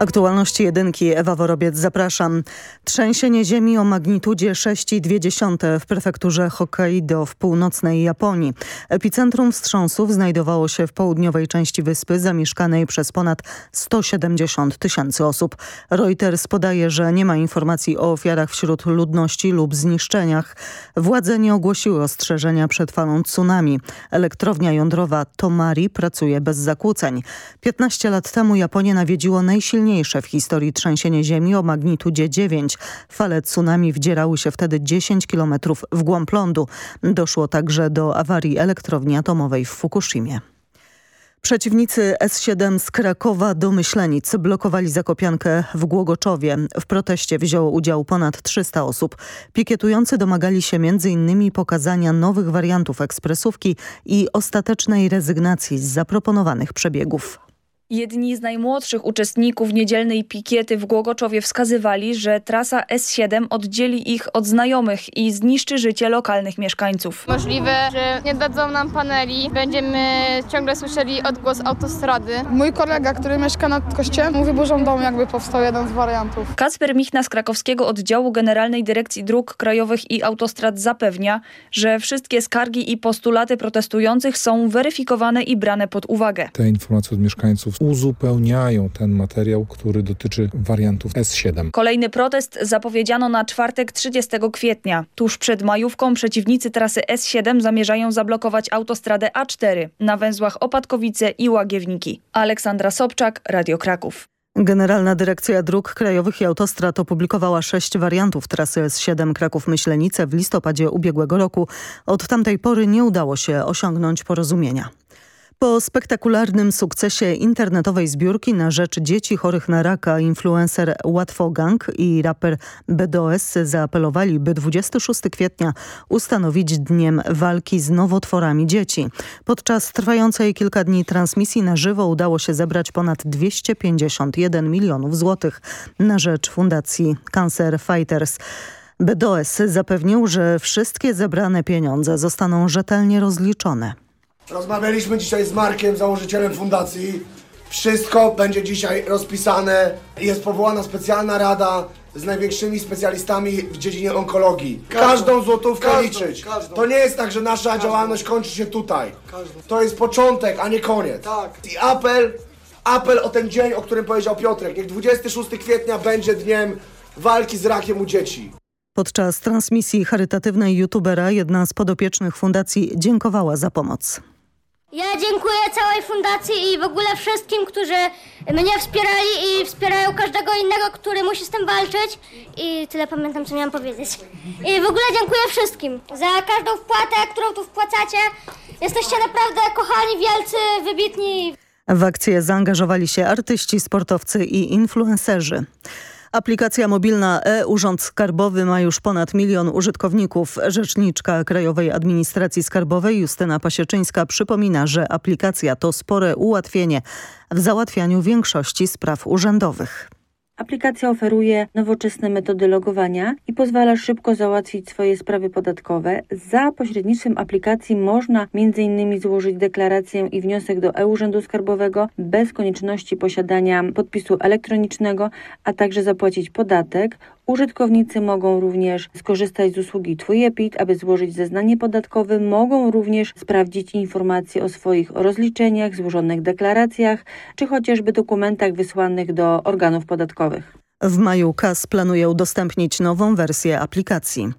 Aktualności jedynki, Ewa Worobiec, zapraszam. Trzęsienie ziemi o magnitudzie 6,2 w prefekturze Hokkaido w północnej Japonii. Epicentrum wstrząsów znajdowało się w południowej części wyspy zamieszkanej przez ponad 170 tysięcy osób. Reuters podaje, że nie ma informacji o ofiarach wśród ludności lub zniszczeniach. Władze nie ogłosiły ostrzeżenia przed falą tsunami. Elektrownia jądrowa Tomari pracuje bez zakłóceń. 15 lat temu Japonię nawiedziło najsilniejsze najsilniejsze w historii trzęsienie ziemi o magnitudzie 9. Fale tsunami wdzierały się wtedy 10 km w głąb lądu. Doszło także do awarii elektrowni atomowej w Fukushimie. Przeciwnicy S7 z Krakowa do Myślenic blokowali Zakopiankę w Głogoczowie. W proteście wzięło udział ponad 300 osób. Pikietujący domagali się m.in. pokazania nowych wariantów ekspresówki i ostatecznej rezygnacji z zaproponowanych przebiegów. Jedni z najmłodszych uczestników niedzielnej pikiety w Głogoczowie wskazywali, że trasa S7 oddzieli ich od znajomych i zniszczy życie lokalnych mieszkańców. Możliwe, że nie dadzą nam paneli, będziemy ciągle słyszeli odgłos autostrady. Mój kolega, który mieszka nad kościołem, mówi burzą dom, jakby powstał jeden z wariantów. Kasper Michna z krakowskiego oddziału Generalnej Dyrekcji Dróg Krajowych i Autostrad zapewnia, że wszystkie skargi i postulaty protestujących są weryfikowane i brane pod uwagę. Te informacje od mieszkańców uzupełniają ten materiał, który dotyczy wariantów S7. Kolejny protest zapowiedziano na czwartek 30 kwietnia. Tuż przed majówką przeciwnicy trasy S7 zamierzają zablokować autostradę A4 na węzłach Opatkowice i Łagiewniki. Aleksandra Sobczak, Radio Kraków. Generalna Dyrekcja Dróg Krajowych i Autostrad opublikowała sześć wariantów trasy S7 Kraków-Myślenice w listopadzie ubiegłego roku. Od tamtej pory nie udało się osiągnąć porozumienia. Po spektakularnym sukcesie internetowej zbiórki na rzecz dzieci chorych na raka influencer Łatwogang i raper BDOS zaapelowali, by 26 kwietnia ustanowić dniem walki z nowotworami dzieci. Podczas trwającej kilka dni transmisji na żywo udało się zebrać ponad 251 milionów złotych na rzecz Fundacji Cancer Fighters. BDOS zapewnił, że wszystkie zebrane pieniądze zostaną rzetelnie rozliczone. Rozmawialiśmy dzisiaj z Markiem, założycielem fundacji. Wszystko będzie dzisiaj rozpisane. Jest powołana specjalna rada z największymi specjalistami w dziedzinie onkologii. Każdą złotówkę każdą, liczyć. Każdą. To nie jest tak, że nasza każdą. działalność kończy się tutaj. To jest początek, a nie koniec. Tak. I apel, apel o ten dzień, o którym powiedział Piotrek. Niech 26 kwietnia będzie dniem walki z rakiem u dzieci. Podczas transmisji charytatywnej youtubera jedna z podopiecznych fundacji dziękowała za pomoc. Ja dziękuję całej fundacji i w ogóle wszystkim, którzy mnie wspierali i wspierają każdego innego, który musi z tym walczyć. I tyle pamiętam, co miałam powiedzieć. I w ogóle dziękuję wszystkim za każdą wpłatę, którą tu wpłacacie. Jesteście naprawdę kochani, wielcy, wybitni. W akcję zaangażowali się artyści, sportowcy i influencerzy. Aplikacja mobilna e-Urząd Skarbowy ma już ponad milion użytkowników. Rzeczniczka Krajowej Administracji Skarbowej Justyna Pasieczyńska przypomina, że aplikacja to spore ułatwienie w załatwianiu większości spraw urzędowych. Aplikacja oferuje nowoczesne metody logowania i pozwala szybko załatwić swoje sprawy podatkowe. Za pośrednictwem aplikacji można m.in. złożyć deklarację i wniosek do e-Urzędu Skarbowego bez konieczności posiadania podpisu elektronicznego, a także zapłacić podatek Użytkownicy mogą również skorzystać z usługi Twój EPIT, aby złożyć zeznanie podatkowe. Mogą również sprawdzić informacje o swoich rozliczeniach, złożonych deklaracjach, czy chociażby dokumentach wysłanych do organów podatkowych. W maju KAS planuje udostępnić nową wersję aplikacji.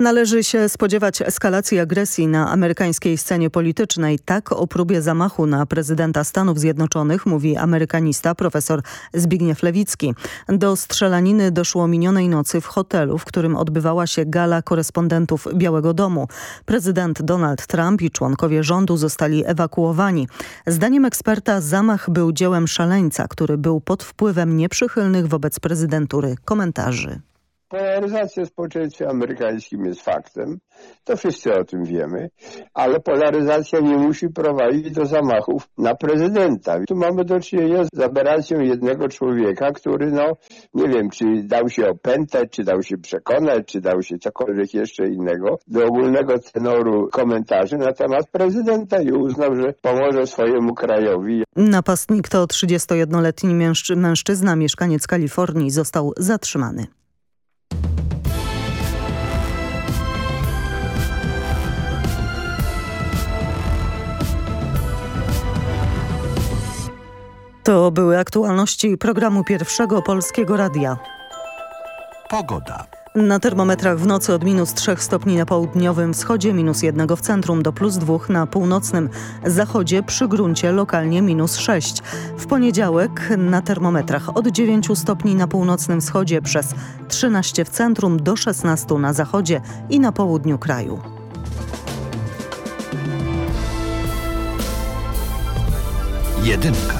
Należy się spodziewać eskalacji agresji na amerykańskiej scenie politycznej. Tak o próbie zamachu na prezydenta Stanów Zjednoczonych mówi amerykanista profesor Zbigniew Lewicki. Do strzelaniny doszło minionej nocy w hotelu, w którym odbywała się gala korespondentów Białego Domu. Prezydent Donald Trump i członkowie rządu zostali ewakuowani. Zdaniem eksperta zamach był dziełem szaleńca, który był pod wpływem nieprzychylnych wobec prezydentury komentarzy. Polaryzacja w społeczeństwie amerykańskim jest faktem, to wszyscy o tym wiemy, ale polaryzacja nie musi prowadzić do zamachów na prezydenta. Tu mamy do czynienia z aberracją jednego człowieka, który no, nie wiem, czy dał się opętać, czy dał się przekonać, czy dał się cokolwiek jeszcze innego do ogólnego tenoru komentarzy na temat prezydenta i uznał, że pomoże swojemu krajowi. Napastnik to 31-letni mężczyzna, mieszkaniec Kalifornii, został zatrzymany. To były aktualności programu Pierwszego Polskiego Radia. Pogoda. Na termometrach w nocy od minus 3 stopni na południowym wschodzie, minus 1 w centrum do plus 2 na północnym zachodzie, przy gruncie lokalnie minus 6. W poniedziałek na termometrach od 9 stopni na północnym wschodzie przez 13 w centrum do 16 na zachodzie i na południu kraju. Jedynka.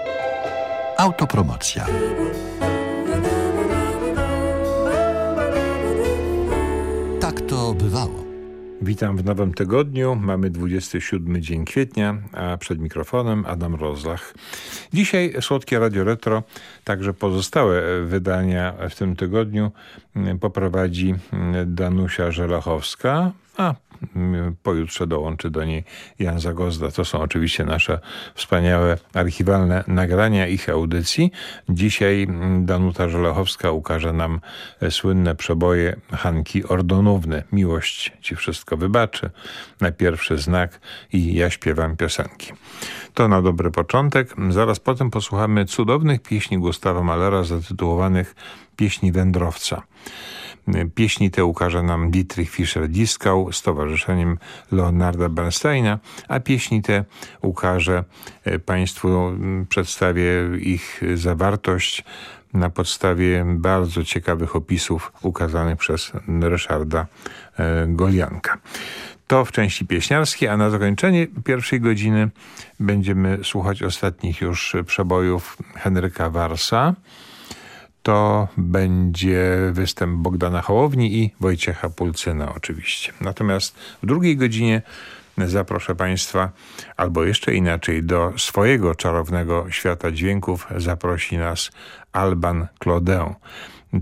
Autopromocja. Tak to bywało. Witam w nowym tygodniu. Mamy 27 dzień kwietnia, a przed mikrofonem Adam Rozlach. Dzisiaj Słodkie Radio Retro, także pozostałe wydania w tym tygodniu poprowadzi Danusia Żelachowska, a pojutrze dołączy do niej Jan Zagozda. To są oczywiście nasze wspaniałe archiwalne nagrania ich audycji. Dzisiaj Danuta Żelachowska ukaże nam słynne przeboje Hanki Ordonówny. Miłość ci wszystko wybaczy. Na pierwszy znak i ja śpiewam piosenki. To na dobry początek. Zaraz potem posłuchamy cudownych pieśni Gustawa Malera zatytułowanych Pieśni Wędrowca. Pieśni te ukaże nam Dietrich Fischer-Dieskau z towarzyszeniem Leonarda Bernsteina, a pieśni te ukaże e, Państwu, przedstawię ich zawartość na podstawie bardzo ciekawych opisów ukazanych przez Ryszarda e, Golianka. To w części pieśniarskiej, a na zakończenie pierwszej godziny będziemy słuchać ostatnich już przebojów Henryka Warsa to będzie występ Bogdana Hołowni i Wojciecha Pulcyna oczywiście. Natomiast w drugiej godzinie zaproszę Państwa, albo jeszcze inaczej, do swojego czarownego świata dźwięków zaprosi nas Alban Claudin.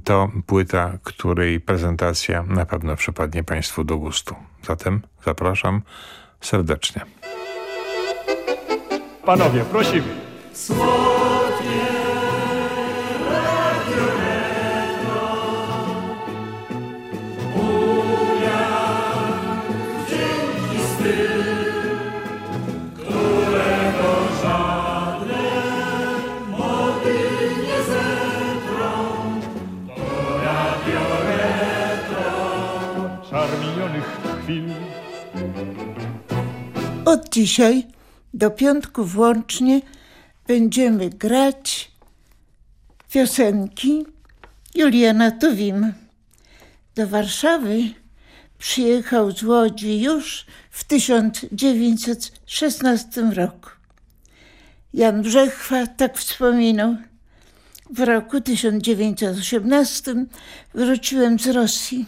To płyta, której prezentacja na pewno przypadnie Państwu do gustu. Zatem zapraszam serdecznie. Panowie, prosimy. Od dzisiaj do piątku włącznie będziemy grać piosenki Juliana Tuwim. Do Warszawy przyjechał z Łodzi już w 1916 roku. Jan Brzechwa tak wspominał. W roku 1918 wróciłem z Rosji.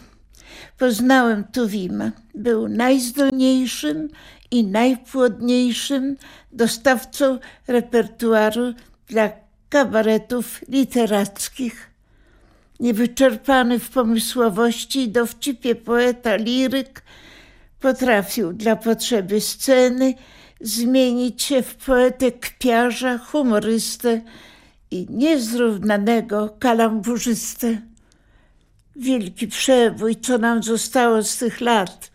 Poznałem Tuwima. Był najzdolniejszym i najpłodniejszym dostawcą repertuaru dla kabaretów literackich. Niewyczerpany w pomysłowości i dowcipie poeta liryk potrafił dla potrzeby sceny zmienić się w poetę kpiarza, humorystę i niezrównanego kalamburzystę. Wielki przebój, co nam zostało z tych lat,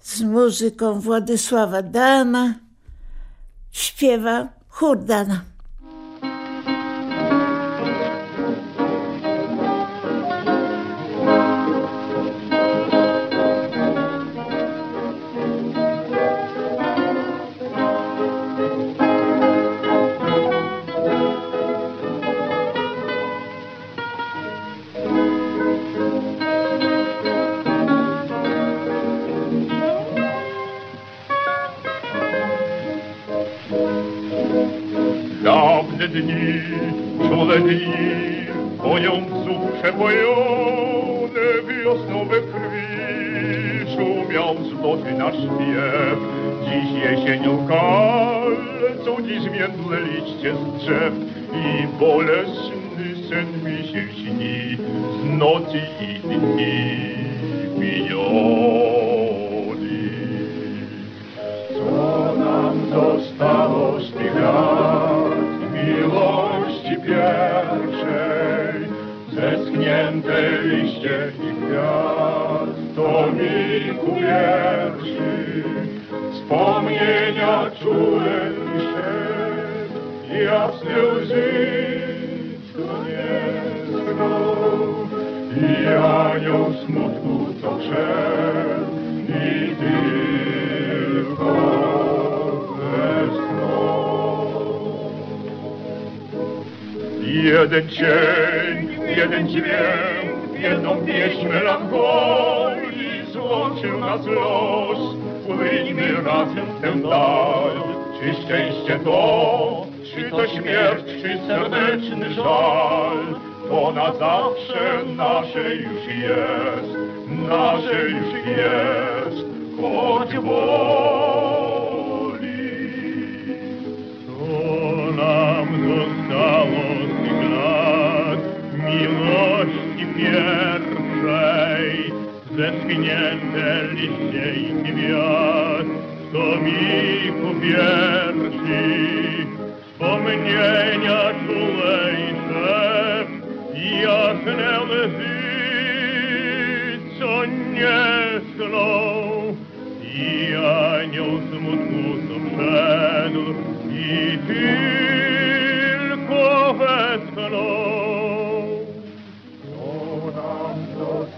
z muzyką Władysława Dana, śpiewa Hurdana. dni, śpiew. Dziś jesienią kalcą, dziś międle liście z drzew i bolesny sen mi się śni z nocy i dni miniony. Co nam zostało z tych lat? miłości pierwszej, zeschnięte liście i kwiat, to mi ku wierszy, wspomnienia czule się, jasne łzy, co schną, i anioł smutku, co wszedł, i tylko Jeden cień, jeden dźwięk, jedną pieśń melancholii złączył nas los. Płyńmy razem w tę dal, czy szczęście to, czy to śmierć, czy serdeczny żal. To na zawsze nasze już jest, nasze już jest, choć boli. To nam zostało miłości pierwszej, zeschnięte liście i gwiazd, to mi ku piersi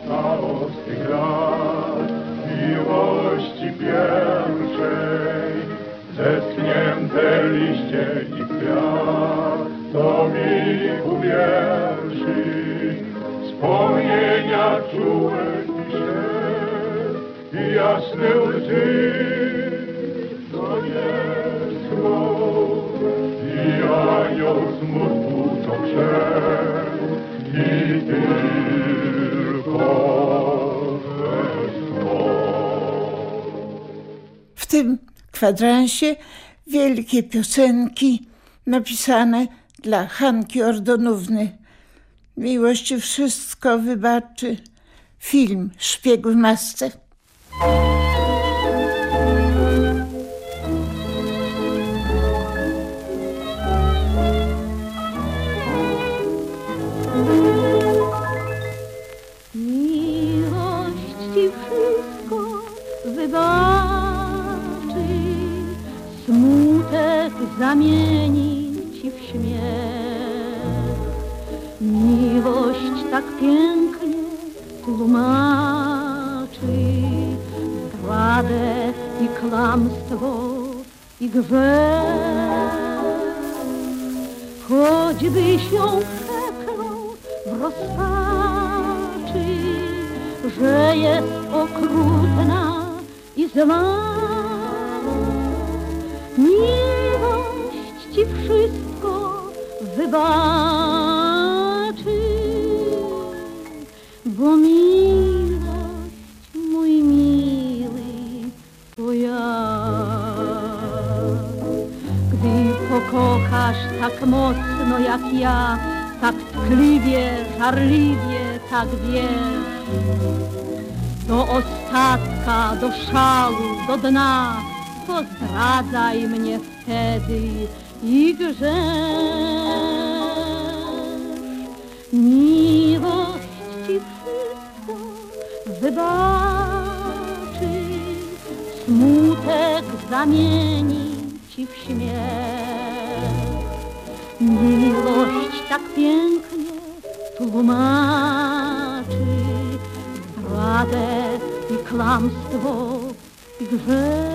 z tych lat miłości pierwszej. Zeschnięte liście i kwiat, to mi uwierszy. Wspomnienia czułe pisze i jasne łzy, to nie słowo i anioł smutku, co przed i tylko kwadransie wielkie piosenki napisane dla Hanki Ordonówny. Miłości wszystko wybaczy. Film Szpieg w masce. Zamieni ci w śmiech. Miłość tak pięknie tłumaczy zdradę i kłamstwo i grzech. Choćbyś ją przeklął w rozpaczy, że jest okrutna i zła. Miłość wybaczy, bo miłość, mój miły, to ja. Gdy pokochasz tak mocno jak ja, tak tkliwie, żarliwie, tak wiesz, do ostatka, do szału, do dna, to zdradzaj mnie wtedy i grzesz. Miłość ci wszystko wybaczy, smutek zamieni ci w śmiech. Miłość tak pięknie tłumaczy zdradę i kłamstwo i grzech.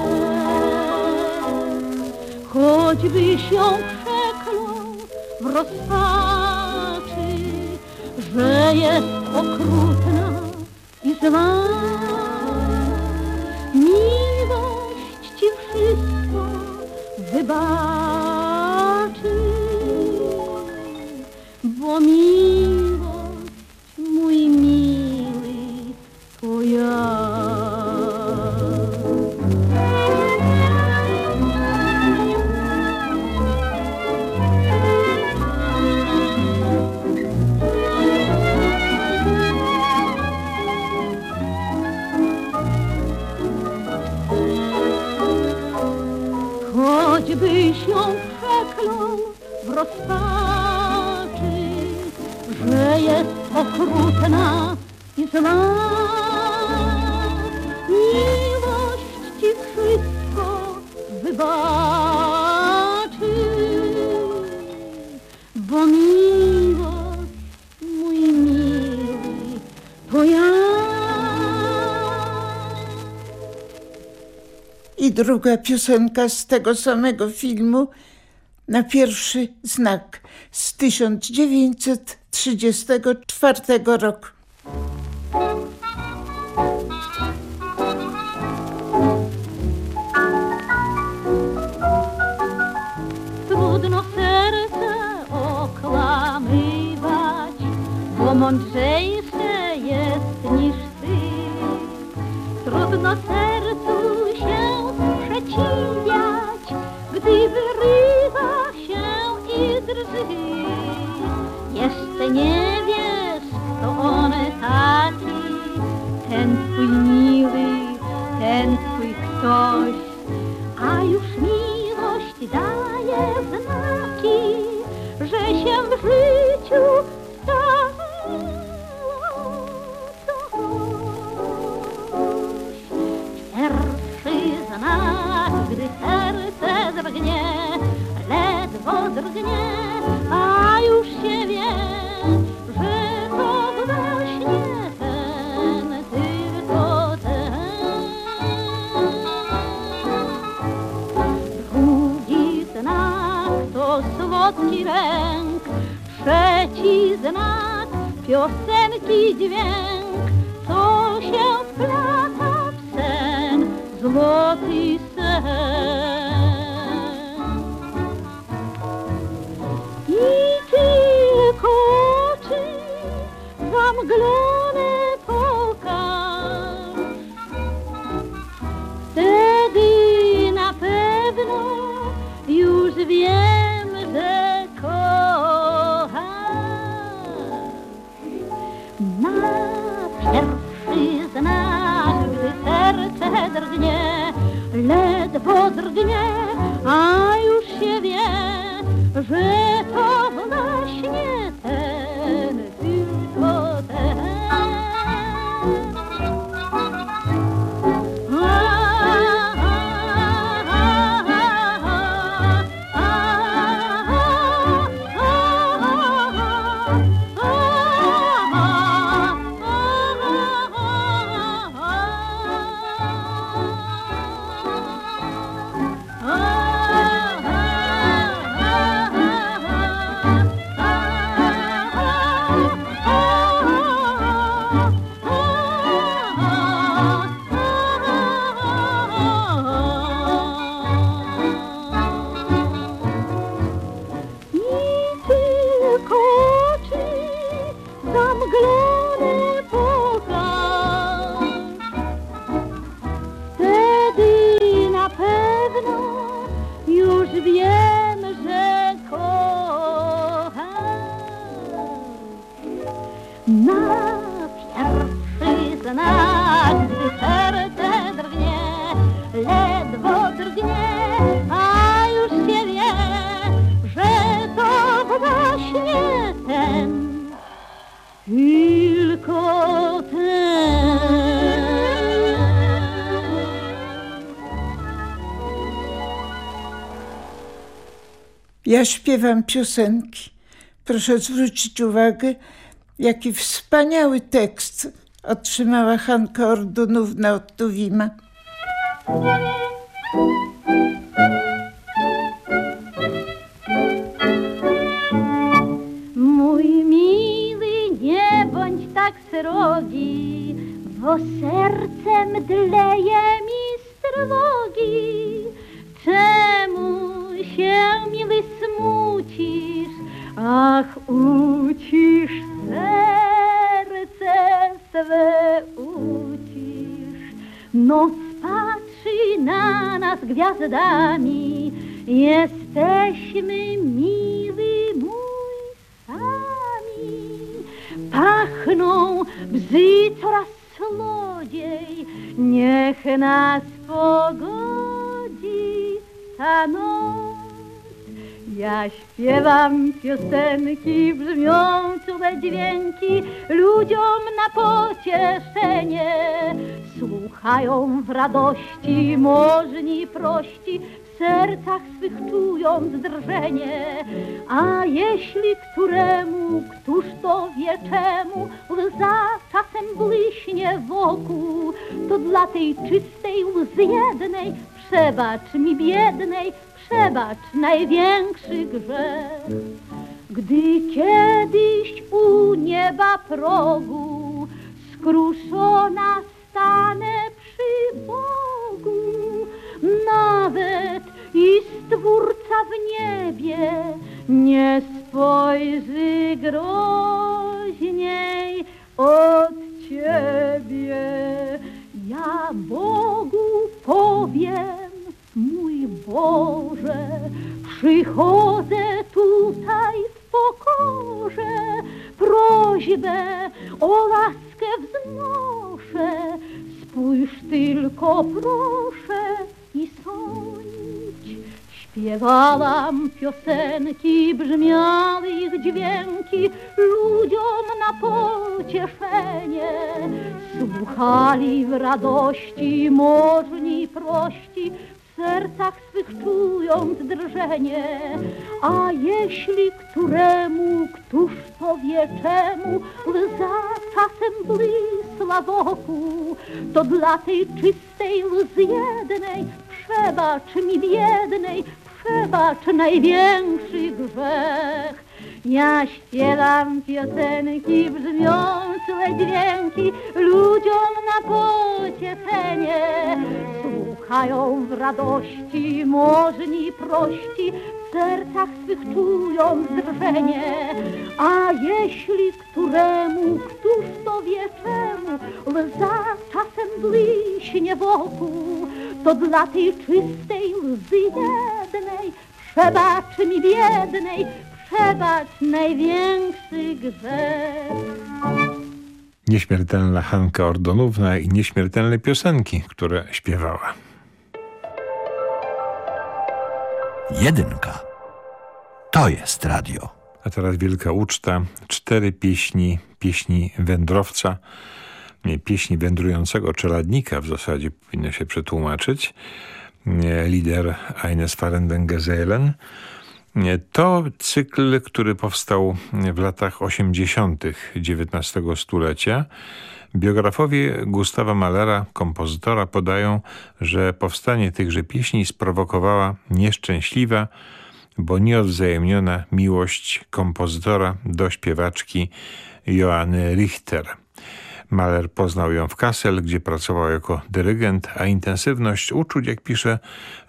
Choćbyś ją przeklął w rozpaczy, że jest okrutna i zła. Miłość ci wszystko wybaczy, druga piosenka z tego samego filmu na pierwszy znak z 1934 roku. Słodki ręk, trzeci znak piosenki dźwięk, co się wplata w sen, złoty sen. I tylko oczy zamglone pokaż, wtedy na pewno już wiem, drgnie, ledwo drgnie, a Ja śpiewam piosenki. Proszę zwrócić uwagę, jaki wspaniały tekst otrzymała Hanka Ordunówna od Tuwima. Mój miły, nie bądź tak srogi, bo sercem dleje mi z trwogi. Czemu się, miły, smucisz? Ach, ucisz serce swe, ucisz. Noc patrzy na nas gwiazdami, jesteśmy miły mój sami. Pachną bzy coraz słodziej, niech nas pogodzi ta noc. Ja śpiewam piosenki, brzmią cudze dźwięki, ludziom na pocieszenie. Słuchają w radości, możni prości, w sercach swych czując drżenie. A jeśli któremu, któż to wie czemu, łza czasem błyśnie wokół, to dla tej czystej łzy jednej przebacz mi biednej, przebacz największy grzech. Gdy kiedyś u nieba progu skruszona stanę przy Bogu, nawet i Stwórca w niebie nie spojrzy groźniej od Ciebie. Ja Bogu powiem, Boże, przychodzę tutaj w pokorze, prośbę o laskę wznoszę. Spójrz tylko proszę i sądź. Śpiewałam piosenki, brzmiały ich dźwięki ludziom na pocieszenie. Słuchali w radości, możni prości, sercach swych czując drżenie. A jeśli któremu, któż to wie czemu, łza czasem błysła wokół, to dla tej czystej łzy jednej przebacz mi biednej, przebacz największy grzech. Ja śpiewam piosenki, brzmią złe dźwięki ludziom na pocieszenie. Słuchają w radości, możni prości, w sercach swych czują drżenie. A jeśli któremu, któż to wie czemu, łza czasem błyśnie wokół, to dla tej czystej łzy jednej przebacz mi biednej, przebacz największy grzech. Nieśmiertelna Hanka Ordonówna i nieśmiertelne piosenki, które śpiewała. Jedynka. To jest radio. A teraz wielka uczta. Cztery pieśni, pieśni wędrowca, pieśni wędrującego czeladnika w zasadzie powinno się przetłumaczyć. Lider Eines Farenden Gesellen. To cykl, który powstał w latach 80. XIX stulecia. Biografowie Gustawa Mahlera, kompozytora, podają, że powstanie tychże pieśni sprowokowała nieszczęśliwa, bo nieodwzajemniona miłość kompozytora do śpiewaczki Joanny Richter. Mahler poznał ją w Kassel, gdzie pracował jako dyrygent, a intensywność uczuć, jak pisze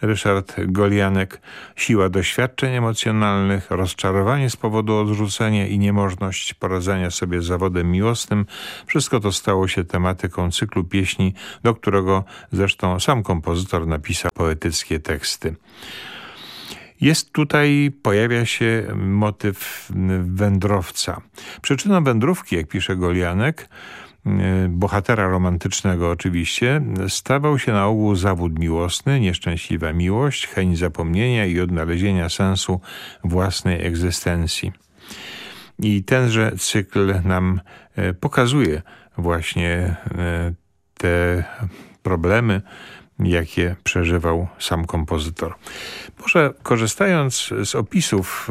Ryszard Golianek, siła doświadczeń emocjonalnych, rozczarowanie z powodu odrzucenia i niemożność poradzenia sobie z zawodem miłosnym, wszystko to stało się tematyką cyklu pieśni, do którego zresztą sam kompozytor napisał poetyckie teksty. Jest tutaj, pojawia się motyw wędrowca. Przyczyną wędrówki, jak pisze Golianek, bohatera romantycznego oczywiście, stawał się na ogół zawód miłosny, nieszczęśliwa miłość, chęć zapomnienia i odnalezienia sensu własnej egzystencji. I tenże cykl nam pokazuje właśnie te problemy jakie przeżywał sam kompozytor. Może korzystając z opisów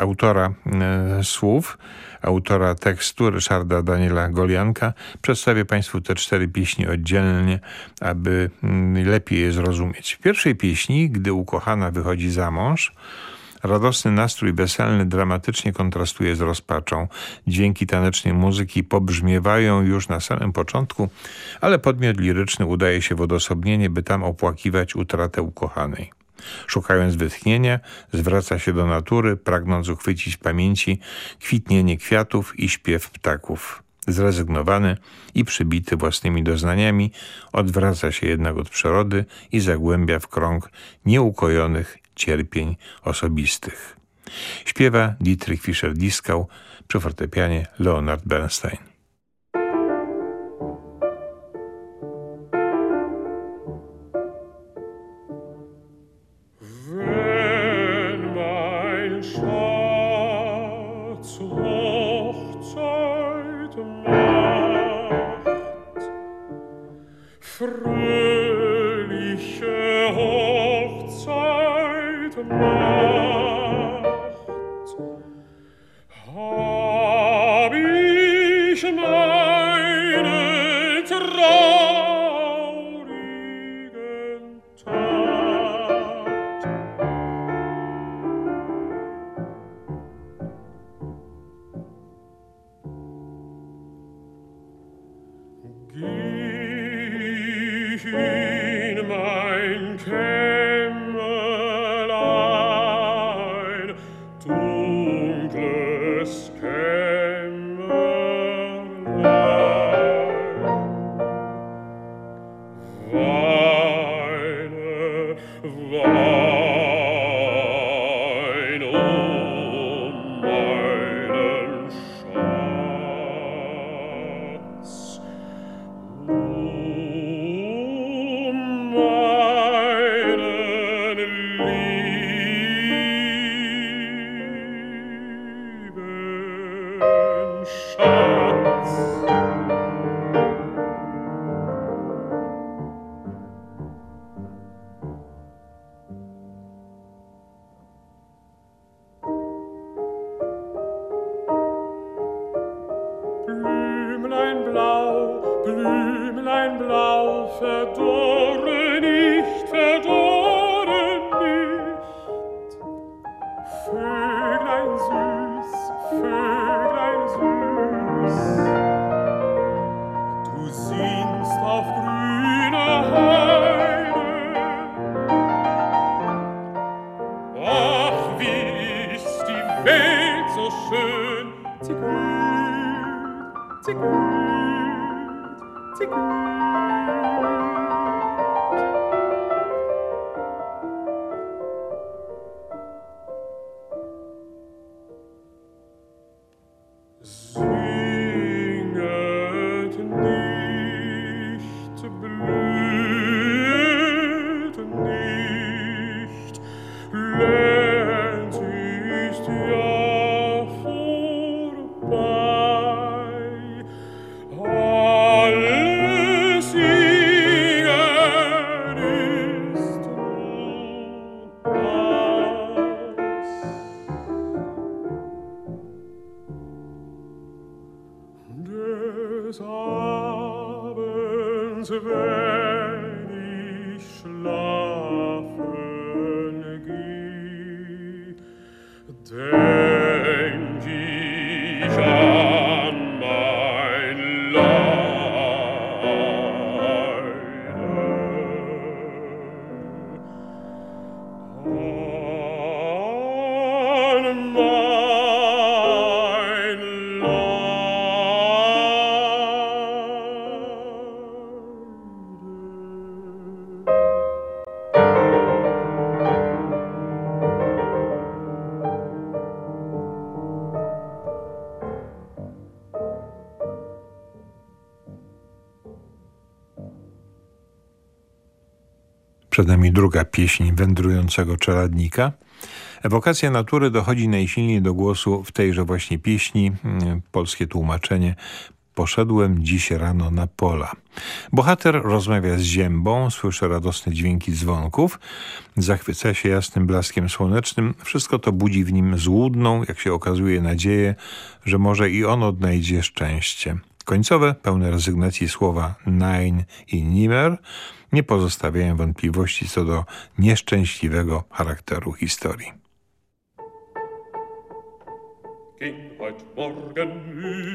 autora słów, autora tekstu Ryszarda Daniela Golianka, przedstawię Państwu te cztery pieśni oddzielnie, aby mm, lepiej je zrozumieć. W pierwszej pieśni, gdy ukochana wychodzi za mąż, Radosny nastrój weselny dramatycznie kontrastuje z rozpaczą. Dźwięki tanecznej muzyki pobrzmiewają już na samym początku, ale podmiot liryczny udaje się w odosobnienie, by tam opłakiwać utratę ukochanej. Szukając wytchnienia, zwraca się do natury, pragnąc uchwycić pamięci kwitnienie kwiatów i śpiew ptaków. Zrezygnowany i przybity własnymi doznaniami, odwraca się jednak od przyrody i zagłębia w krąg nieukojonych cierpień osobistych. Śpiewa Dietrich Fischer-Dieskau przy fortepianie Leonard Bernstein. Blümlein blau, Blümlein blau verdorren. Przed nami druga pieśń wędrującego czeladnika. Ewokacja natury dochodzi najsilniej do głosu w tejże właśnie pieśni. Polskie tłumaczenie Poszedłem dziś rano na pola. Bohater rozmawia z ziębą, słyszy radosne dźwięki dzwonków, zachwyca się jasnym blaskiem słonecznym. Wszystko to budzi w nim złudną, jak się okazuje, nadzieję, że może i on odnajdzie szczęście. Końcowe, pełne rezygnacji słowa nein i nimmer nie pozostawiają wątpliwości co do nieszczęśliwego charakteru historii. Ging heut Morgen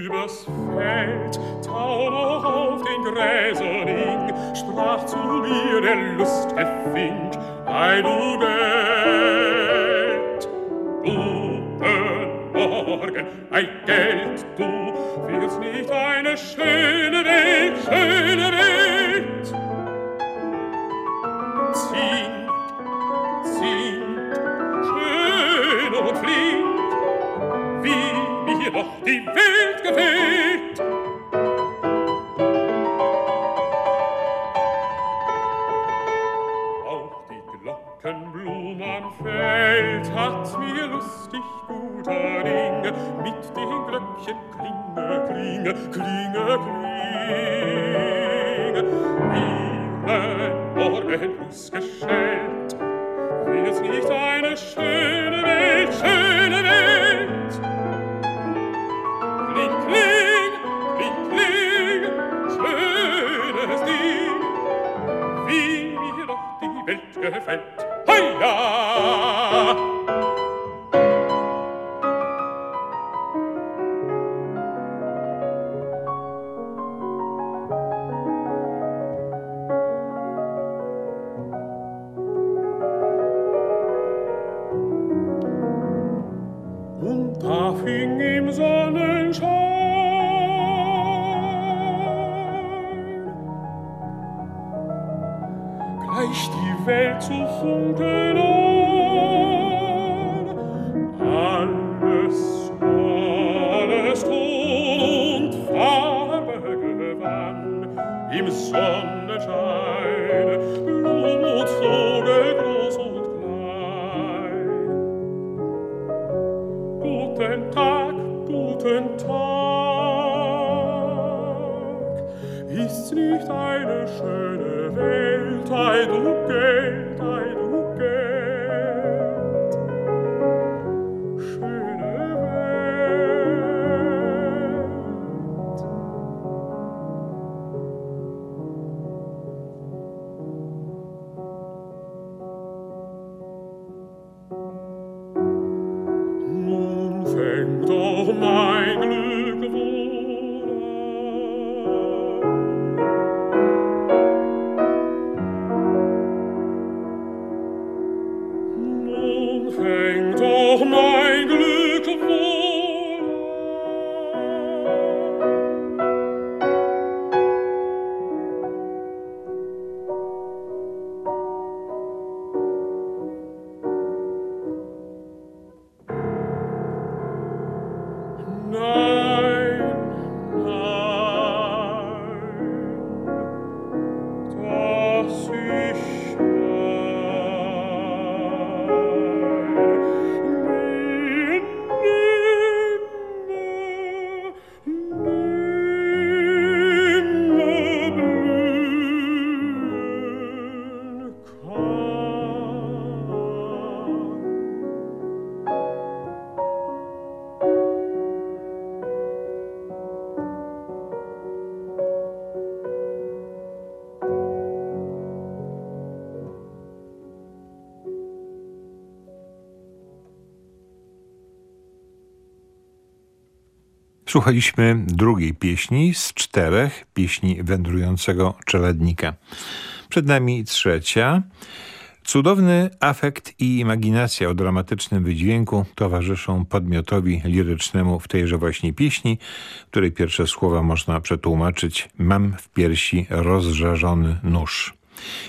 übers Feld, tau noch auf den Gräsern sprach zu mir der lustige Fink, ei du Geld. Guten Morgen, ei Geld, du wirst nicht eine schöne Welt, schöne Welt. Mir doch die Welt gefällt. Auch die Glockenblum am Feld hat mir lustig guter Ding mit den Glöckchen klinge, klinge, klinge, klinge. Ihren Morgengruß geschellt, wird's nicht eine schöne Welt, schöne gefällt. Heia! Słuchaliśmy drugiej pieśni z czterech pieśni wędrującego czeladnika. Przed nami trzecia. Cudowny afekt i imaginacja o dramatycznym wydźwięku towarzyszą podmiotowi lirycznemu w tejże właśnie pieśni, której pierwsze słowa można przetłumaczyć mam w piersi rozżarzony nóż.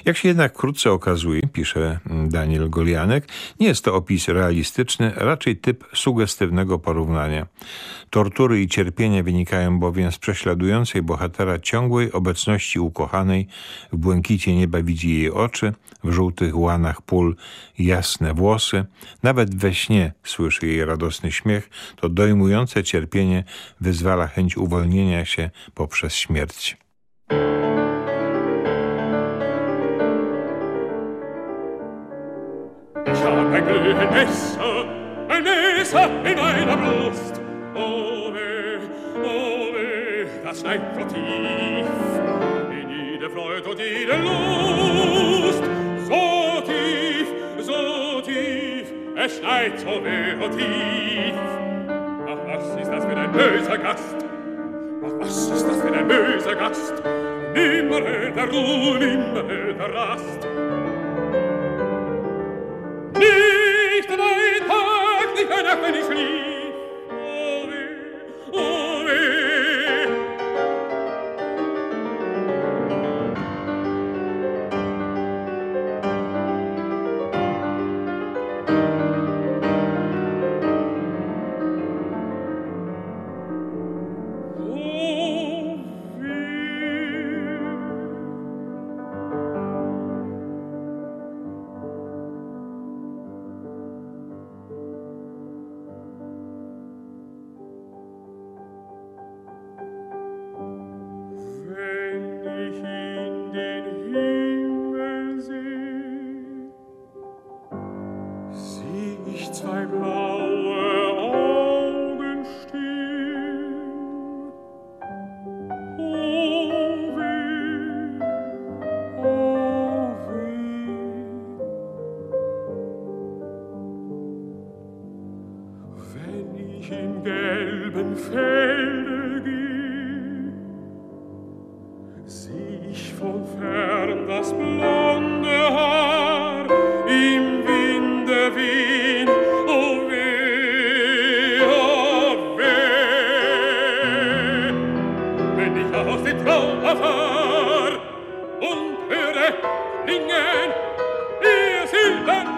Jak się jednak wkrótce okazuje, pisze Daniel Golianek, nie jest to opis realistyczny, raczej typ sugestywnego porównania. Tortury i cierpienia wynikają bowiem z prześladującej bohatera ciągłej obecności ukochanej, w błękicie nieba widzi jej oczy, w żółtych łanach pól jasne włosy, nawet we śnie słyszy jej radosny śmiech, to dojmujące cierpienie wyzwala chęć uwolnienia się poprzez śmierć. Ein glühend Messer, ein Messer in meiner Brust. Oh weh, oh das schneidet so tief in jede Freude und jede Lust. So tief, so tief, es schneit so weh und tief. Ach, was ist das für ein böser Gast? Ach, was ist das für ein böser Gast? Nimmer hält er Ruhe, nimmer hält er Rast. König lieb.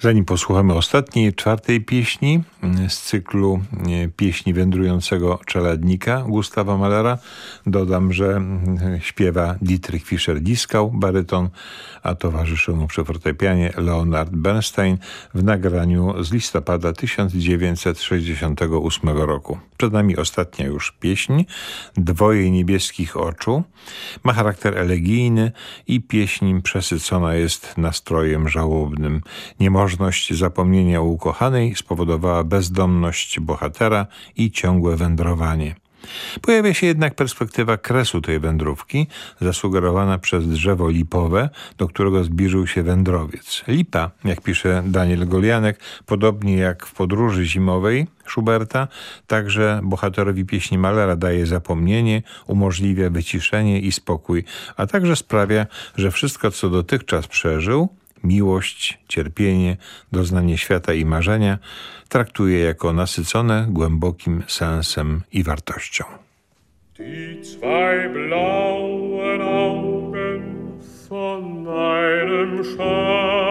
Zanim posłuchamy ostatniej, czwartej pieśni mm, z cyklu e, pieśni wędrującego czeladnika Gustawa Mahlera, dodam, że mm, śpiewa Dietrich Fischer-Dieskau, baryton, a towarzyszy mu przy fortepianie Leonard Bernstein w nagraniu z listopada 1968 roku. Przed nami ostatnia już pieśń, Dwoje niebieskich oczu. Ma charakter elegijny i pieśń przesycona jest nastrojem żałobnym. Niemożność zapomnienia o ukochanej spowodowała bezdomność bohatera i ciągłe wędrowanie. Pojawia się jednak perspektywa kresu tej wędrówki, zasugerowana przez drzewo lipowe, do którego zbliżył się wędrowiec. Lipa, jak pisze Daniel Golianek, podobnie jak w podróży zimowej Schuberta, także bohaterowi pieśni Malera daje zapomnienie, umożliwia wyciszenie i spokój, a także sprawia, że wszystko, co dotychczas przeżył, miłość, cierpienie, doznanie świata i marzenia traktuje jako nasycone głębokim sensem i wartością. Die zwei blauen Augen von meinem Schatz,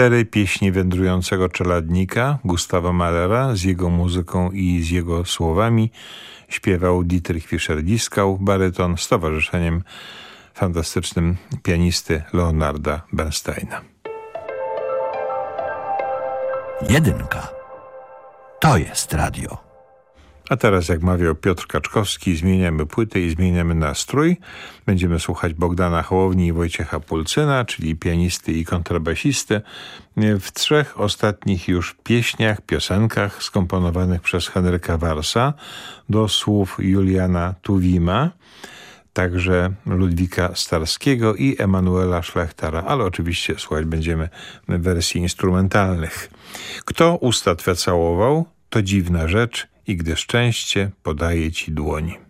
Cztery pieśni wędrującego czeladnika Gustawa Mahlera z jego muzyką i z jego słowami śpiewał Dietrich Fischer-Dieskau, baryton z towarzyszeniem fantastycznym pianisty Leonarda Bernsteina. Jedynka. To jest radio. A teraz, jak mawiał Piotr Kaczkowski, zmieniamy płytę i zmieniamy nastrój. Będziemy słuchać Bogdana Hołowni i Wojciecha Pulcyna, czyli pianisty i kontrabasisty, w trzech ostatnich już pieśniach, piosenkach skomponowanych przez Henryka Warsa do słów Juliana Tuwima, także Ludwika Starskiego i Emanuela Schlechtera, ale oczywiście słuchać będziemy wersji instrumentalnych. Kto usta twe całował, to dziwna rzecz i gdy szczęście podaje ci dłoń.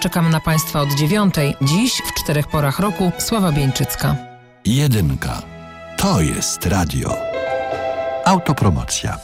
Czekam na Państwa od dziewiątej. Dziś w czterech porach roku Sława Bieńczycka. Jedynka. To jest radio. Autopromocja.